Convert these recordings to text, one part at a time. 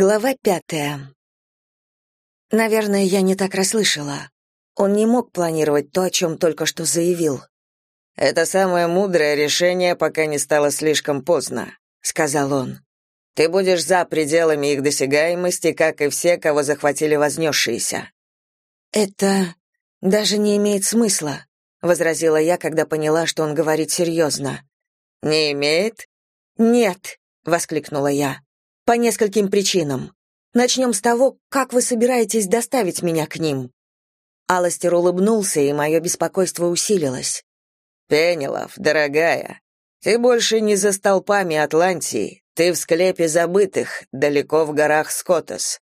Глава пятая. Наверное, я не так расслышала. Он не мог планировать то, о чем только что заявил. «Это самое мудрое решение, пока не стало слишком поздно», — сказал он. «Ты будешь за пределами их досягаемости, как и все, кого захватили вознесшиеся». «Это даже не имеет смысла», — возразила я, когда поняла, что он говорит серьезно. «Не имеет?» «Нет», — воскликнула я. По нескольким причинам. Начнем с того, как вы собираетесь доставить меня к ним. Аластер улыбнулся, и мое беспокойство усилилось. Пенелов, дорогая, ты больше не за столпами Атлантии, ты в склепе забытых, далеко в горах Скотос.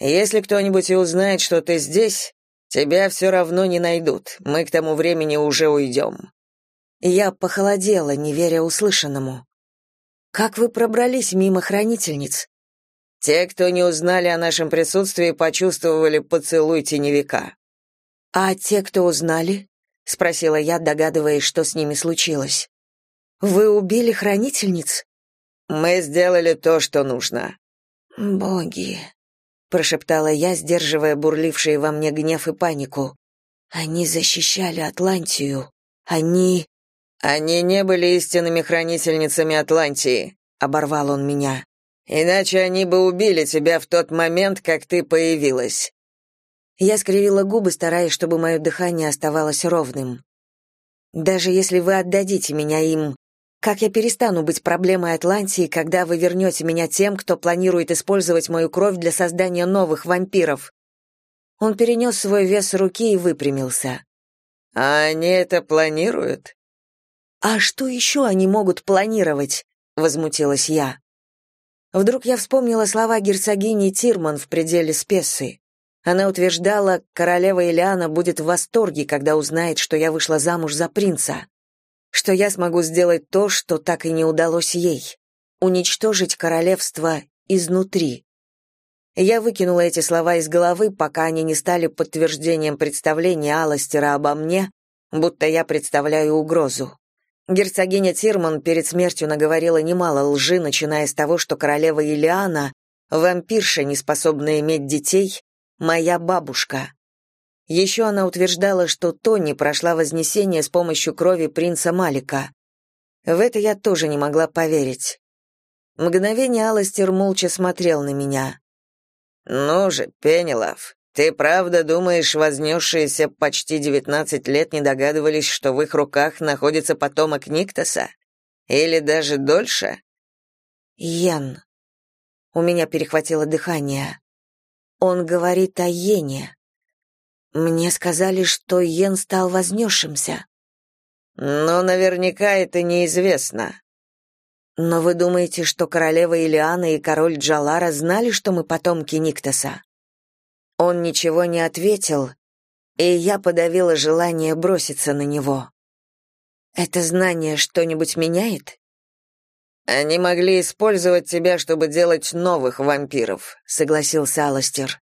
Если кто-нибудь и узнает, что ты здесь, тебя все равно не найдут. Мы к тому времени уже уйдем». Я похолодела, не веря услышанному. Как вы пробрались мимо хранительниц? Те, кто не узнали о нашем присутствии, почувствовали поцелуй теневика. А те, кто узнали? спросила я, догадываясь, что с ними случилось. Вы убили хранительниц? Мы сделали то, что нужно. Боги, прошептала я, сдерживая бурлившие во мне гнев и панику. Они защищали Атлантию. Они «Они не были истинными хранительницами Атлантии», — оборвал он меня. «Иначе они бы убили тебя в тот момент, как ты появилась». Я скривила губы, стараясь, чтобы мое дыхание оставалось ровным. «Даже если вы отдадите меня им, как я перестану быть проблемой Атлантии, когда вы вернете меня тем, кто планирует использовать мою кровь для создания новых вампиров?» Он перенес свой вес руки и выпрямился. «А они это планируют?» «А что еще они могут планировать?» — возмутилась я. Вдруг я вспомнила слова герцогини Тирман в пределе Спессы. Она утверждала, королева Элиана будет в восторге, когда узнает, что я вышла замуж за принца, что я смогу сделать то, что так и не удалось ей — уничтожить королевство изнутри. Я выкинула эти слова из головы, пока они не стали подтверждением представления Аластера обо мне, будто я представляю угрозу. Герцогиня Тирман перед смертью наговорила немало лжи, начиная с того, что королева Илиана, вампирша, не способная иметь детей, моя бабушка. Еще она утверждала, что Тони прошла вознесение с помощью крови принца Малика. В это я тоже не могла поверить. Мгновение Аластер молча смотрел на меня. «Ну же, Пенелов, ты правда думаешь, вознесшиеся почти девятнадцать лет не догадывались, что в их руках находится потомок Никтоса? Или даже дольше? Йен. У меня перехватило дыхание. Он говорит о Йене. Мне сказали, что Йен стал вознесшимся. Но наверняка это неизвестно. Но вы думаете, что королева Илиана и король Джалара знали, что мы потомки Никтоса? Он ничего не ответил, и я подавила желание броситься на него. Это знание что-нибудь меняет? Они могли использовать тебя, чтобы делать новых вампиров, согласился Аластер.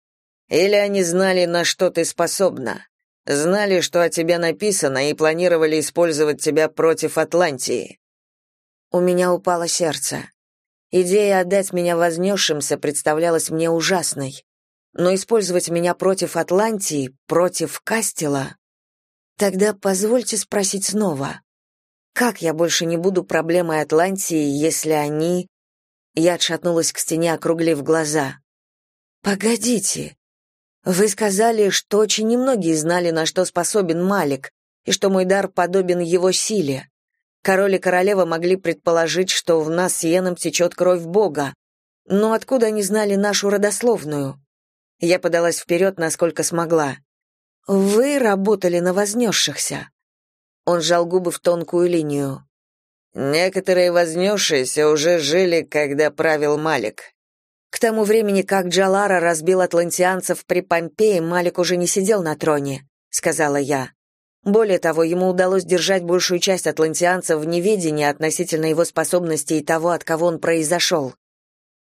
Или они знали, на что ты способна. Знали, что о тебе написано, и планировали использовать тебя против Атлантии. У меня упало сердце. Идея отдать меня вознесшимся представлялась мне ужасной но использовать меня против Атлантии, против Кастела... Тогда позвольте спросить снова. Как я больше не буду проблемой Атлантии, если они... Я отшатнулась к стене, округлив глаза. Погодите. Вы сказали, что очень немногие знали, на что способен Малик, и что мой дар подобен его силе. Король и королева могли предположить, что в нас с Йеном течет кровь Бога. Но откуда они знали нашу родословную? Я подалась вперед, насколько смогла. «Вы работали на вознесшихся». Он сжал губы в тонкую линию. «Некоторые вознесшиеся уже жили, когда правил Малик». К тому времени, как Джалара разбил атлантианцев при Помпее, Малик уже не сидел на троне, сказала я. Более того, ему удалось держать большую часть атлантианцев в неведении относительно его способностей и того, от кого он произошел.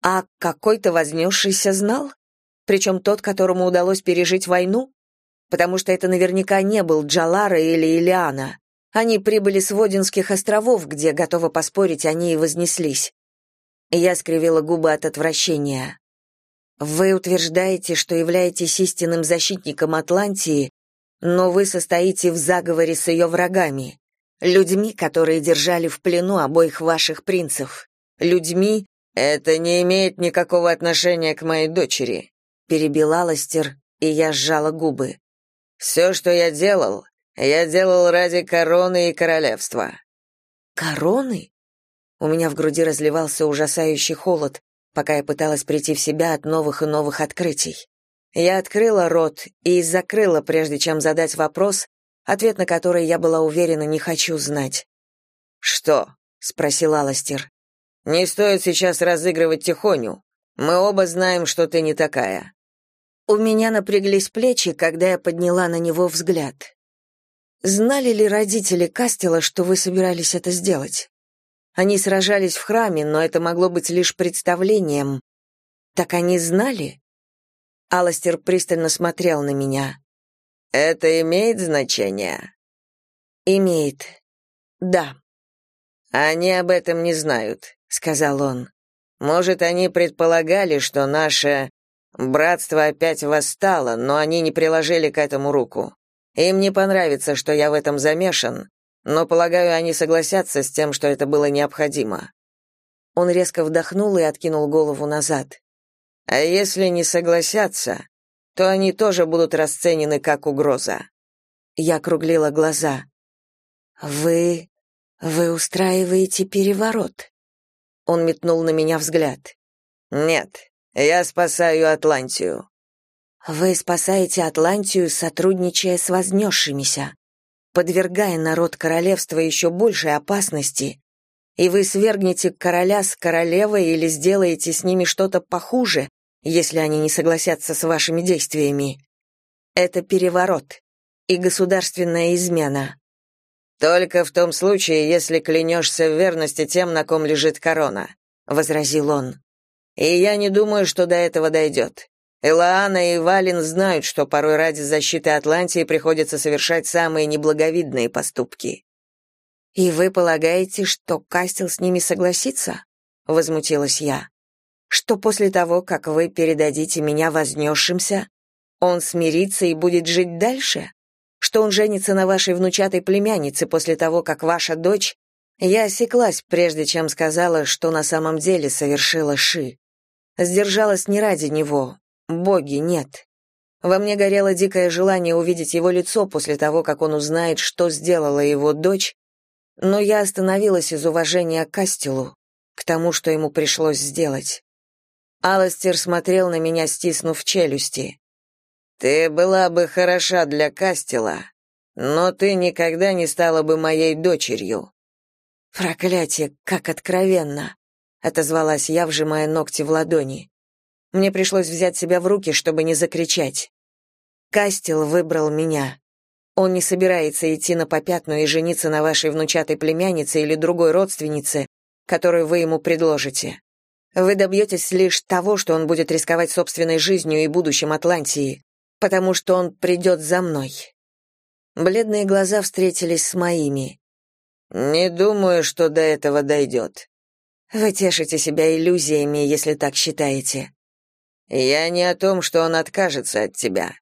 А какой-то вознесшийся знал? Причем тот, которому удалось пережить войну? Потому что это наверняка не был Джалара или Илиана. Они прибыли с Водинских островов, где, готовы поспорить, они и вознеслись. Я скривила губы от отвращения. Вы утверждаете, что являетесь истинным защитником Атлантии, но вы состоите в заговоре с ее врагами, людьми, которые держали в плену обоих ваших принцев, людьми, это не имеет никакого отношения к моей дочери, перебил Аластер, и я сжала губы. «Все, что я делал, я делал ради короны и королевства. Короны? У меня в груди разливался ужасающий холод, пока я пыталась прийти в себя от новых и новых открытий. Я открыла рот и закрыла, прежде чем задать вопрос, ответ на который я была уверена не хочу знать. «Что?» — спросил Аластер. «Не стоит сейчас разыгрывать тихоню. Мы оба знаем, что ты не такая». У меня напряглись плечи, когда я подняла на него взгляд. Знали ли родители Кастела, что вы собирались это сделать? Они сражались в храме, но это могло быть лишь представлением. Так они знали? Аластер пристально смотрел на меня. Это имеет значение? Имеет. Да. Они об этом не знают, сказал он. Может, они предполагали, что наше братство опять восстало, но они не приложили к этому руку. Им не понравится, что я в этом замешан, но, полагаю, они согласятся с тем, что это было необходимо». Он резко вдохнул и откинул голову назад. «А если не согласятся, то они тоже будут расценены как угроза». Я округлила глаза. «Вы... вы устраиваете переворот?» Он метнул на меня взгляд. «Нет, я спасаю Атлантию». Вы спасаете Атлантию, сотрудничая с вознесшимися, подвергая народ королевства еще большей опасности, и вы свергнете короля с королевой или сделаете с ними что-то похуже, если они не согласятся с вашими действиями. Это переворот и государственная измена. Только в том случае, если клянешься в верности тем, на ком лежит корона, возразил он. И я не думаю, что до этого дойдет. Элаана и Валин знают, что порой ради защиты Атлантии приходится совершать самые неблаговидные поступки. И вы полагаете, что Кастел с ними согласится? возмутилась я. Что после того, как вы передадите меня вознесшимся, он смирится и будет жить дальше? Что он женится на вашей внучатой племяннице после того, как ваша дочь я осеклась, прежде чем сказала, что на самом деле совершила Ши. Сдержалась не ради него, Боги, нет. Во мне горело дикое желание увидеть его лицо после того, как он узнает, что сделала его дочь, но я остановилась из уважения к Кастелу, к тому, что ему пришлось сделать. Аластер смотрел на меня, стиснув челюсти. «Ты была бы хороша для Кастела, но ты никогда не стала бы моей дочерью». «Проклятие, как откровенно!» — отозвалась я, вжимая ногти в ладони. Мне пришлось взять себя в руки, чтобы не закричать. Кастел выбрал меня. Он не собирается идти на попятную и жениться на вашей внучатой племяннице или другой родственнице, которую вы ему предложите. Вы добьетесь лишь того, что он будет рисковать собственной жизнью и будущим Атлантии, потому что он придет за мной. Бледные глаза встретились с моими. «Не думаю, что до этого дойдет». «Вы тешите себя иллюзиями, если так считаете. Я не о том, что он откажется от тебя.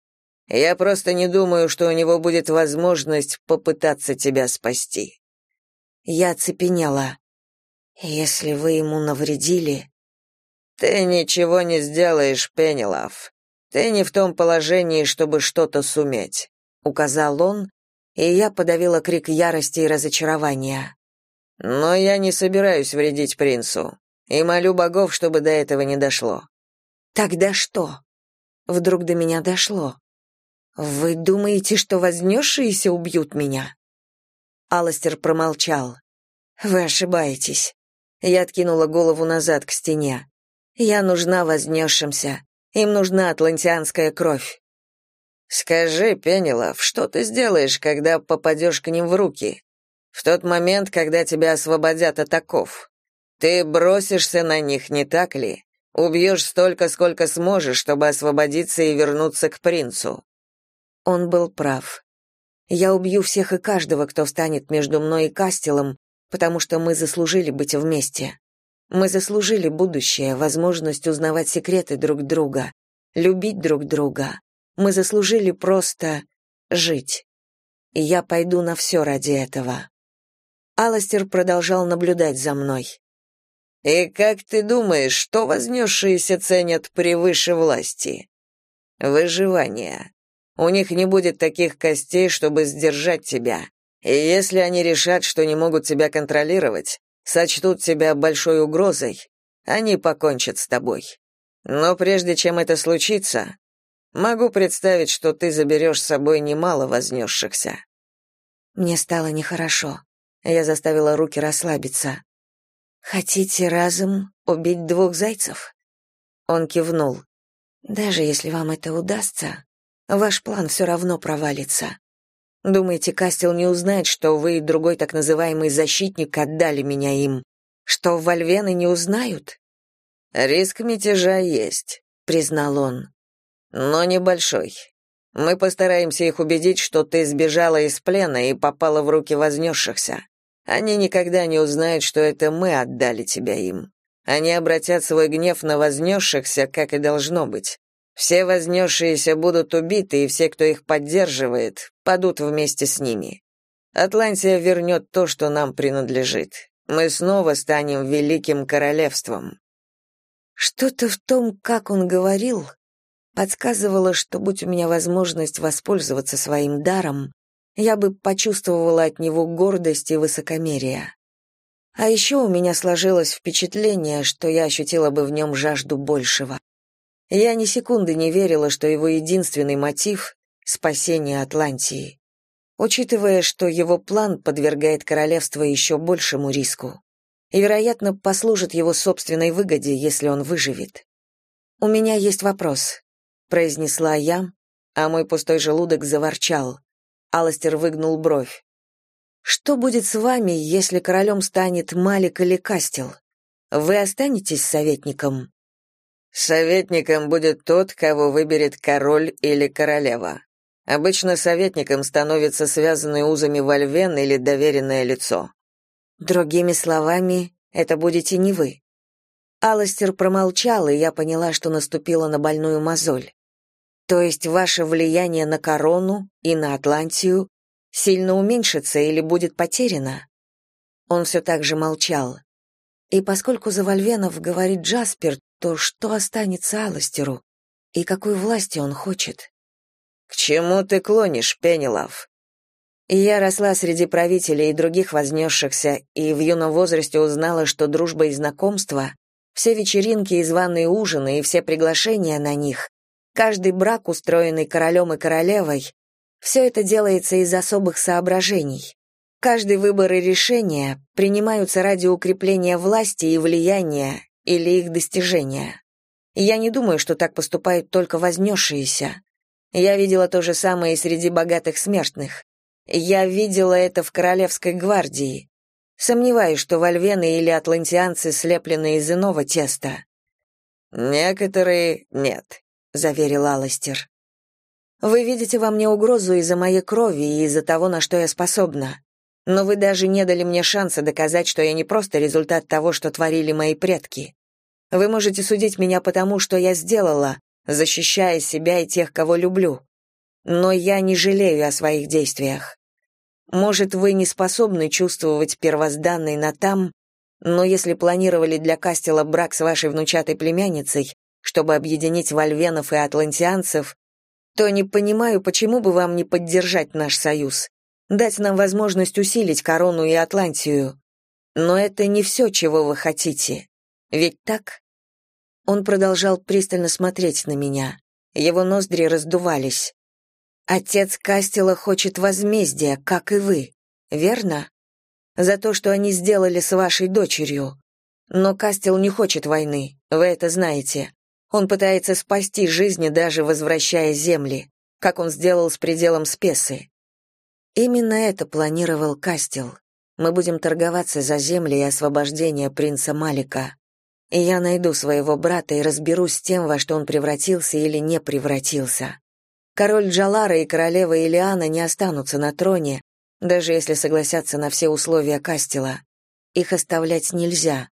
Я просто не думаю, что у него будет возможность попытаться тебя спасти. Я цепенела. Если вы ему навредили, ты ничего не сделаешь, Пенелав. Ты не в том положении, чтобы что-то суметь, указал он, и я подавила крик ярости и разочарования. Но я не собираюсь вредить принцу и молю богов, чтобы до этого не дошло. Тогда что? Вдруг до меня дошло. Вы думаете, что вознесшиеся убьют меня? Аластер промолчал. Вы ошибаетесь. Я откинула голову назад к стене. Я нужна вознесшимся. Им нужна атлантианская кровь. Скажи, Пенелов, что ты сделаешь, когда попадешь к ним в руки? В тот момент, когда тебя освободят от оков. Ты бросишься на них, не так ли? Убьешь столько, сколько сможешь, чтобы освободиться и вернуться к принцу». Он был прав. Я убью всех и каждого, кто встанет между мной и Кастелом, потому что мы заслужили быть вместе. Мы заслужили будущее, возможность узнавать секреты друг друга, любить друг друга. Мы заслужили просто жить. И я пойду на все ради этого. Аластер продолжал наблюдать за мной. «И как ты думаешь, что вознесшиеся ценят превыше власти?» «Выживание. У них не будет таких костей, чтобы сдержать тебя. И если они решат, что не могут тебя контролировать, сочтут тебя большой угрозой, они покончат с тобой. Но прежде чем это случится, могу представить, что ты заберешь с собой немало вознесшихся». Мне стало нехорошо. Я заставила руки расслабиться. «Хотите разом убить двух зайцев?» Он кивнул. «Даже если вам это удастся, ваш план все равно провалится. Думаете, Кастел не узнает, что вы и другой так называемый защитник отдали меня им? Что вольвены не узнают? Риск мятежа есть, признал он. Но небольшой. Мы постараемся их убедить, что ты сбежала из плена и попала в руки вознесшихся. Они никогда не узнают, что это мы отдали тебя им. Они обратят свой гнев на вознесшихся, как и должно быть. Все вознесшиеся будут убиты, и все, кто их поддерживает, падут вместе с ними. Атлантия вернет то, что нам принадлежит. Мы снова станем великим королевством. Что-то в том, как он говорил, подсказывало, что будь у меня возможность воспользоваться своим даром, я бы почувствовала от него гордость и высокомерие. А еще у меня сложилось впечатление, что я ощутила бы в нем жажду большего. Я ни секунды не верила, что его единственный мотив — спасение Атлантии, учитывая, что его план подвергает королевство еще большему риску и, вероятно, послужит его собственной выгоде, если он выживет. «У меня есть вопрос», — произнесла я, а мой пустой желудок заворчал. Аластер выгнул бровь. «Что будет с вами, если королем станет Малик или Кастел? Вы останетесь советником?» Советником будет тот, кого выберет король или королева. Обычно советником становится связанный узами вольвен или доверенное лицо. Другими словами, это будете не вы. Аластер промолчал, и я поняла, что наступила на больную мозоль. То есть ваше влияние на корону и на Атлантию сильно уменьшится или будет потеряно? Он все так же молчал. И поскольку за Вольвенов говорит Джаспер, то что останется Аластеру? И какой власти он хочет? К чему ты клонишь, Пенелов? Я росла среди правителей и других вознесшихся, и в юном возрасте узнала, что дружба и знакомство, все вечеринки и званые ужины и все приглашения на них, каждый брак, устроенный королем и королевой, все это делается из особых соображений. Каждый выбор и решение принимаются ради укрепления власти и влияния или их достижения. Я не думаю, что так поступают только вознесшиеся. Я видела то же самое и среди богатых смертных. Я видела это в Королевской гвардии. Сомневаюсь, что вольвены или атлантианцы слеплены из иного теста. «Некоторые нет», — заверил Аластер. «Вы видите во мне угрозу из-за моей крови и из-за того, на что я способна. Но вы даже не дали мне шанса доказать, что я не просто результат того, что творили мои предки. Вы можете судить меня по тому, что я сделала, защищая себя и тех, кого люблю. Но я не жалею о своих действиях. Может, вы не способны чувствовать первозданный на там, но если планировали для Кастела брак с вашей внучатой племянницей, чтобы объединить вольвенов и атлантианцев, то не понимаю, почему бы вам не поддержать наш союз, дать нам возможность усилить корону и Атлантию. Но это не все, чего вы хотите. Ведь так? Он продолжал пристально смотреть на меня. Его ноздри раздувались. Отец Кастела хочет возмездия, как и вы, верно? За то, что они сделали с вашей дочерью. Но Кастел не хочет войны, вы это знаете. Он пытается спасти жизни, даже возвращая земли, как он сделал с пределом Спесы. Именно это планировал Кастел. Мы будем торговаться за земли и освобождение принца Малика и я найду своего брата и разберусь с тем, во что он превратился или не превратился. Король Джалара и королева Илиана не останутся на троне, даже если согласятся на все условия Кастела. Их оставлять нельзя.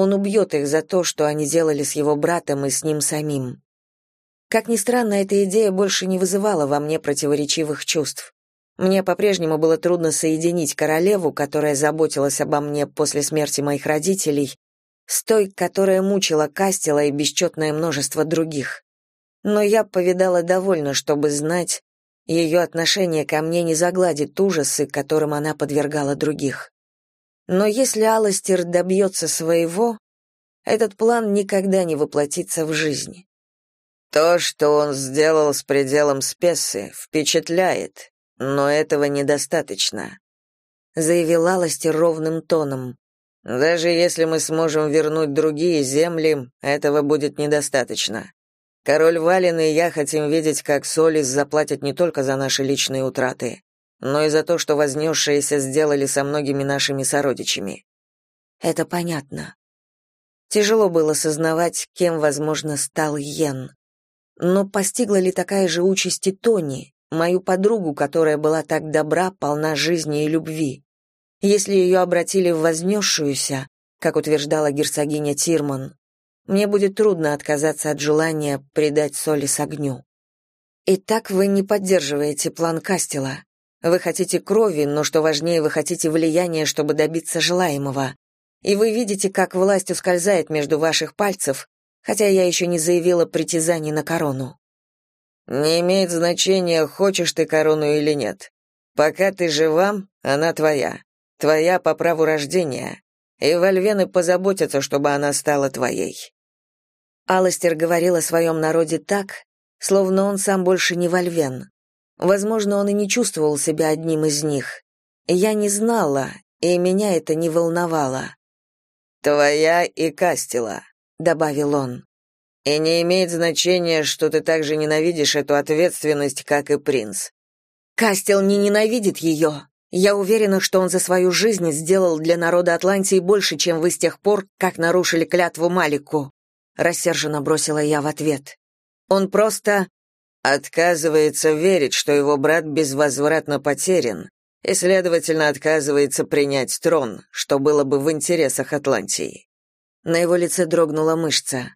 Он убьет их за то, что они делали с его братом и с ним самим. Как ни странно, эта идея больше не вызывала во мне противоречивых чувств. Мне по-прежнему было трудно соединить королеву, которая заботилась обо мне после смерти моих родителей, с той, которая мучила Кастела и бесчетное множество других. Но я повидала довольно, чтобы знать, ее отношение ко мне не загладит ужасы, которым она подвергала других. Но если Аластер добьется своего, этот план никогда не воплотится в жизнь. То, что он сделал с пределом Спессы, впечатляет, но этого недостаточно, заявил Аластер ровным тоном. Даже если мы сможем вернуть другие земли, этого будет недостаточно. Король Вален и я хотим видеть, как Солис заплатят не только за наши личные утраты, но и за то, что вознесшиеся сделали со многими нашими сородичами. Это понятно. Тяжело было сознавать, кем, возможно, стал Йен. Но постигла ли такая же участь и Тони, мою подругу, которая была так добра, полна жизни и любви? Если ее обратили в вознесшуюся, как утверждала герцогиня Тирман, мне будет трудно отказаться от желания придать соли с огню. Итак, вы не поддерживаете план Кастела. Вы хотите крови, но что важнее, вы хотите влияния, чтобы добиться желаемого. И вы видите, как власть ускользает между ваших пальцев, хотя я еще не заявила притязаний на корону. Не имеет значения, хочешь ты корону или нет. Пока ты жива, она твоя. Твоя по праву рождения. И вольвены позаботятся, чтобы она стала твоей. Аластер говорил о своем народе так, словно он сам больше не вольвен. Возможно, он и не чувствовал себя одним из них. Я не знала, и меня это не волновало. «Твоя и Кастела», — добавил он. «И не имеет значения, что ты так же ненавидишь эту ответственность, как и принц». «Кастел не ненавидит ее. Я уверена, что он за свою жизнь сделал для народа Атлантии больше, чем вы с тех пор, как нарушили клятву Малику», — рассерженно бросила я в ответ. «Он просто...» Отказывается верить, что его брат безвозвратно потерян, и, следовательно, отказывается принять трон, что было бы в интересах Атлантии. На его лице дрогнула мышца.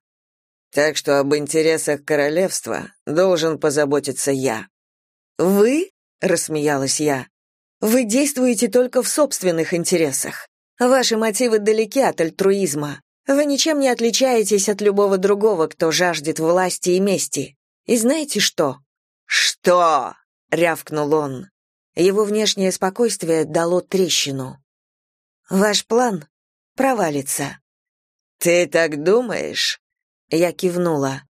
Так что об интересах королевства должен позаботиться я. Вы? рассмеялась я. Вы действуете только в собственных интересах. Ваши мотивы далеки от альтруизма. Вы ничем не отличаетесь от любого другого, кто жаждет власти и мести. И знаете что? Что? рявкнул он. Его внешнее спокойствие дало трещину. Ваш план провалится. Ты так думаешь? Я кивнула.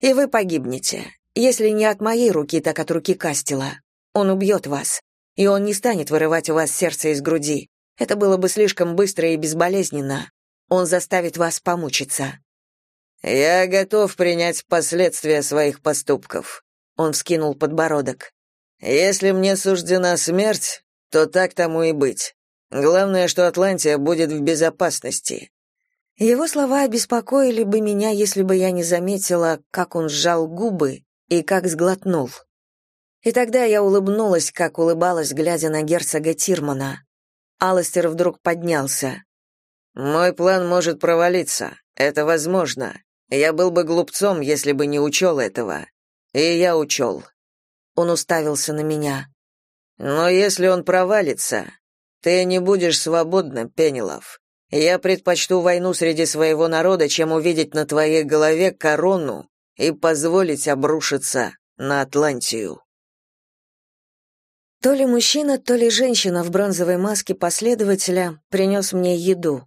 И вы погибнете, если не от моей руки, так от руки Кастела. Он убьет вас, и он не станет вырывать у вас сердце из груди. Это было бы слишком быстро и безболезненно. Он заставит вас помучиться. Я готов принять последствия своих поступков. Он вскинул подбородок. Если мне суждена смерть, то так тому и быть. Главное, что Атлантия будет в безопасности. Его слова обеспокоили бы меня, если бы я не заметила, как он сжал губы и как сглотнул. И тогда я улыбнулась, как улыбалась, глядя на герцога Тирмана. Аластер вдруг поднялся. «Мой план может провалиться. Это возможно. Я был бы глупцом, если бы не учел этого. И я учел». Он уставился на меня. «Но если он провалится, ты не будешь свободна, Пенелов. Я предпочту войну среди своего народа, чем увидеть на твоей голове корону и позволить обрушиться на Атлантию». То ли мужчина, то ли женщина в бронзовой маске последователя принес мне еду.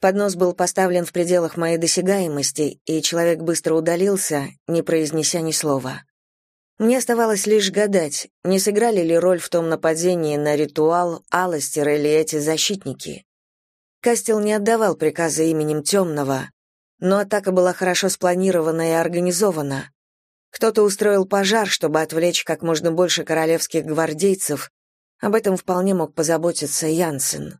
Поднос был поставлен в пределах моей досягаемости, и человек быстро удалился, не произнеся ни слова. Мне оставалось лишь гадать, не сыграли ли роль в том нападении на ритуал Аластер или эти защитники. Кастел не отдавал приказа именем Темного, но атака была хорошо спланирована и организована. Кто-то устроил пожар, чтобы отвлечь как можно больше королевских гвардейцев. Об этом вполне мог позаботиться Янсен.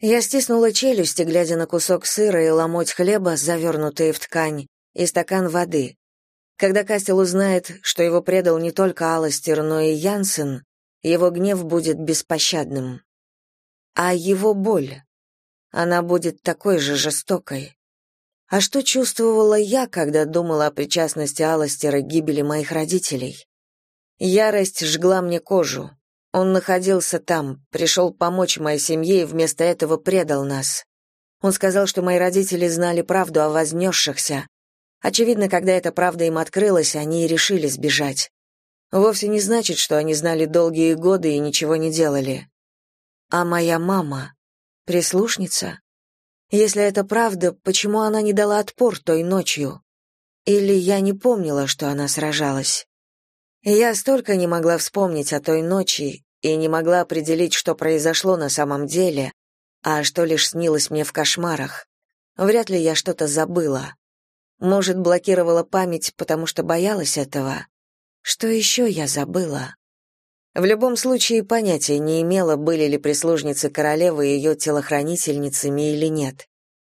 Я стиснула челюсти, глядя на кусок сыра и ломоть хлеба, завернутые в ткань, и стакан воды. Когда Кастел узнает, что его предал не только Аластер, но и Янсен, его гнев будет беспощадным. А его боль, она будет такой же жестокой. А что чувствовала я, когда думала о причастности Аластера к гибели моих родителей? Ярость жгла мне кожу. Он находился там, пришел помочь моей семье и вместо этого предал нас. Он сказал, что мои родители знали правду о вознесшихся. Очевидно, когда эта правда им открылась, они и решили сбежать. Вовсе не значит, что они знали долгие годы и ничего не делали. А моя мама? Прислушница? Если это правда, почему она не дала отпор той ночью? Или я не помнила, что она сражалась? Я столько не могла вспомнить о той ночи и не могла определить, что произошло на самом деле, а что лишь снилось мне в кошмарах. Вряд ли я что-то забыла. Может, блокировала память, потому что боялась этого. Что еще я забыла? В любом случае, понятия не имела, были ли прислужницы королевы ее телохранительницами или нет.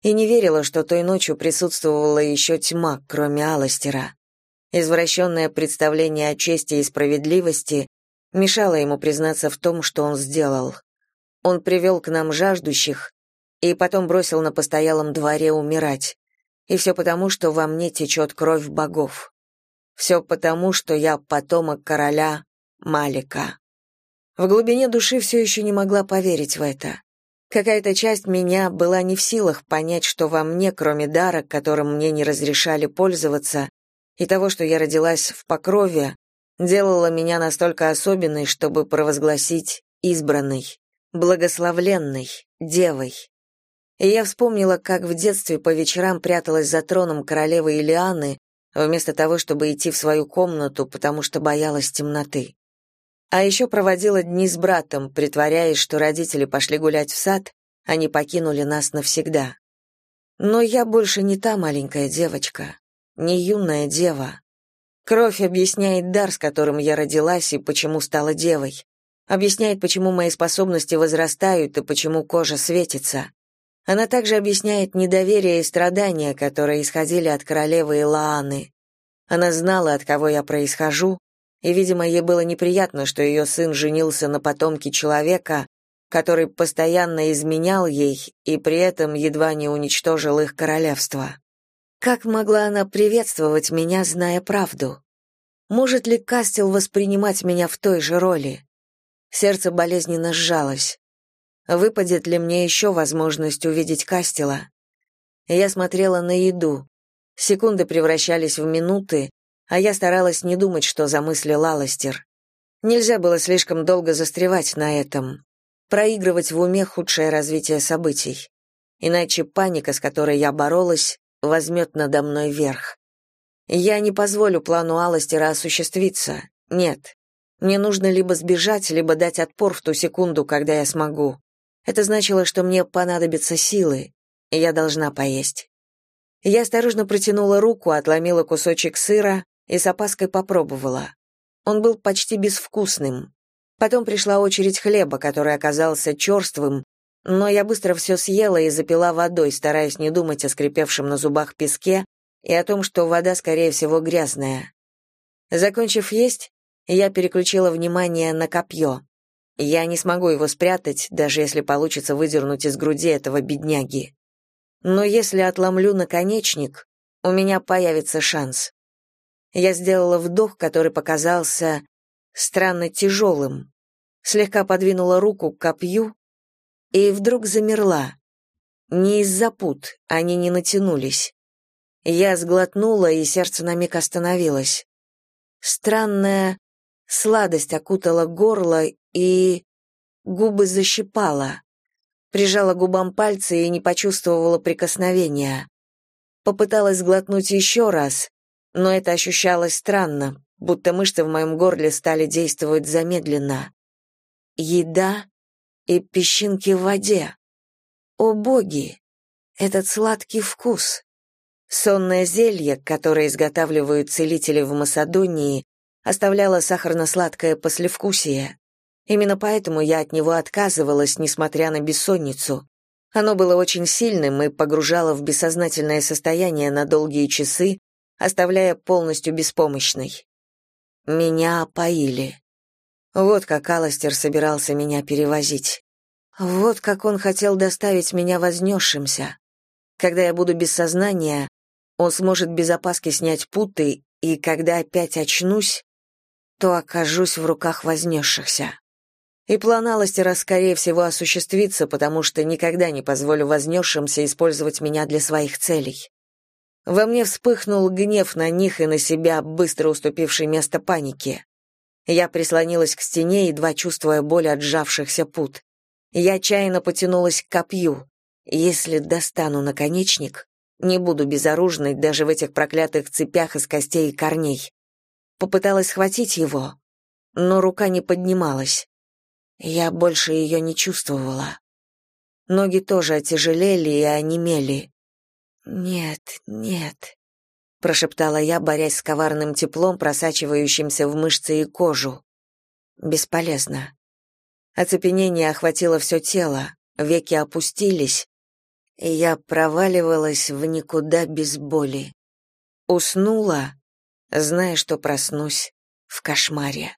И не верила, что той ночью присутствовала еще тьма, кроме Аластера. Извращенное представление о чести и справедливости мешало ему признаться в том, что он сделал. Он привел к нам жаждущих и потом бросил на постоялом дворе умирать. И все потому, что во мне течет кровь богов. Все потому, что я потомок короля Малика. В глубине души все еще не могла поверить в это. Какая-то часть меня была не в силах понять, что во мне, кроме дара, которым мне не разрешали пользоваться, и того, что я родилась в покрове, делало меня настолько особенной, чтобы провозгласить избранной, благословленной, девой. И я вспомнила, как в детстве по вечерам пряталась за троном королевы Илианы, вместо того, чтобы идти в свою комнату, потому что боялась темноты. А еще проводила дни с братом, притворяясь, что родители пошли гулять в сад, они покинули нас навсегда. Но я больше не та маленькая девочка не юная дева. Кровь объясняет дар, с которым я родилась и почему стала девой. Объясняет, почему мои способности возрастают и почему кожа светится. Она также объясняет недоверие и страдания, которые исходили от королевы Илааны. Она знала, от кого я происхожу, и, видимо, ей было неприятно, что ее сын женился на потомке человека, который постоянно изменял ей и при этом едва не уничтожил их королевство. Как могла она приветствовать меня, зная правду? Может ли Кастел воспринимать меня в той же роли? Сердце болезненно сжалось. Выпадет ли мне еще возможность увидеть Кастела? Я смотрела на еду. Секунды превращались в минуты, а я старалась не думать, что замыслил Аластер. Нельзя было слишком долго застревать на этом, проигрывать в уме худшее развитие событий. Иначе паника, с которой я боролась, возьмет надо мной верх. Я не позволю плану Аластера осуществиться. Нет. Мне нужно либо сбежать, либо дать отпор в ту секунду, когда я смогу. Это значило, что мне понадобятся силы, я должна поесть. Я осторожно протянула руку, отломила кусочек сыра и с опаской попробовала. Он был почти безвкусным. Потом пришла очередь хлеба, который оказался черствым, но я быстро все съела и запила водой, стараясь не думать о скрипевшем на зубах песке и о том, что вода, скорее всего, грязная. Закончив есть, я переключила внимание на копье. Я не смогу его спрятать, даже если получится выдернуть из груди этого бедняги. Но если отломлю наконечник, у меня появится шанс. Я сделала вдох, который показался странно тяжелым. Слегка подвинула руку к копью и вдруг замерла. Не из-за пут, они не натянулись. Я сглотнула, и сердце на миг остановилось. Странная сладость окутала горло и... губы защипала. Прижала губам пальцы и не почувствовала прикосновения. Попыталась сглотнуть еще раз, но это ощущалось странно, будто мышцы в моем горле стали действовать замедленно. Еда и песчинки в воде. О боги! Этот сладкий вкус! Сонное зелье, которое изготавливают целители в Масадонии, оставляло сахарно-сладкое послевкусие. Именно поэтому я от него отказывалась, несмотря на бессонницу. Оно было очень сильным и погружало в бессознательное состояние на долгие часы, оставляя полностью беспомощной. Меня опоили. Вот как Аластер собирался меня перевозить. Вот как он хотел доставить меня вознесшимся. Когда я буду без сознания, он сможет без опаски снять путы, и когда опять очнусь, то окажусь в руках вознесшихся. И план Аластера, скорее всего, осуществится, потому что никогда не позволю вознесшимся использовать меня для своих целей. Во мне вспыхнул гнев на них и на себя, быстро уступивший место панике. Я прислонилась к стене, едва чувствуя боль от сжавшихся пут. Я отчаянно потянулась к копью. Если достану наконечник, не буду безоружной даже в этих проклятых цепях из костей и корней. Попыталась схватить его, но рука не поднималась. Я больше ее не чувствовала. Ноги тоже отяжелели и онемели. «Нет, нет», — прошептала я, борясь с коварным теплом, просачивающимся в мышцы и кожу. «Бесполезно». Оцепенение охватило все тело, веки опустились, и я проваливалась в никуда без боли. Уснула, зная, что проснусь в кошмаре.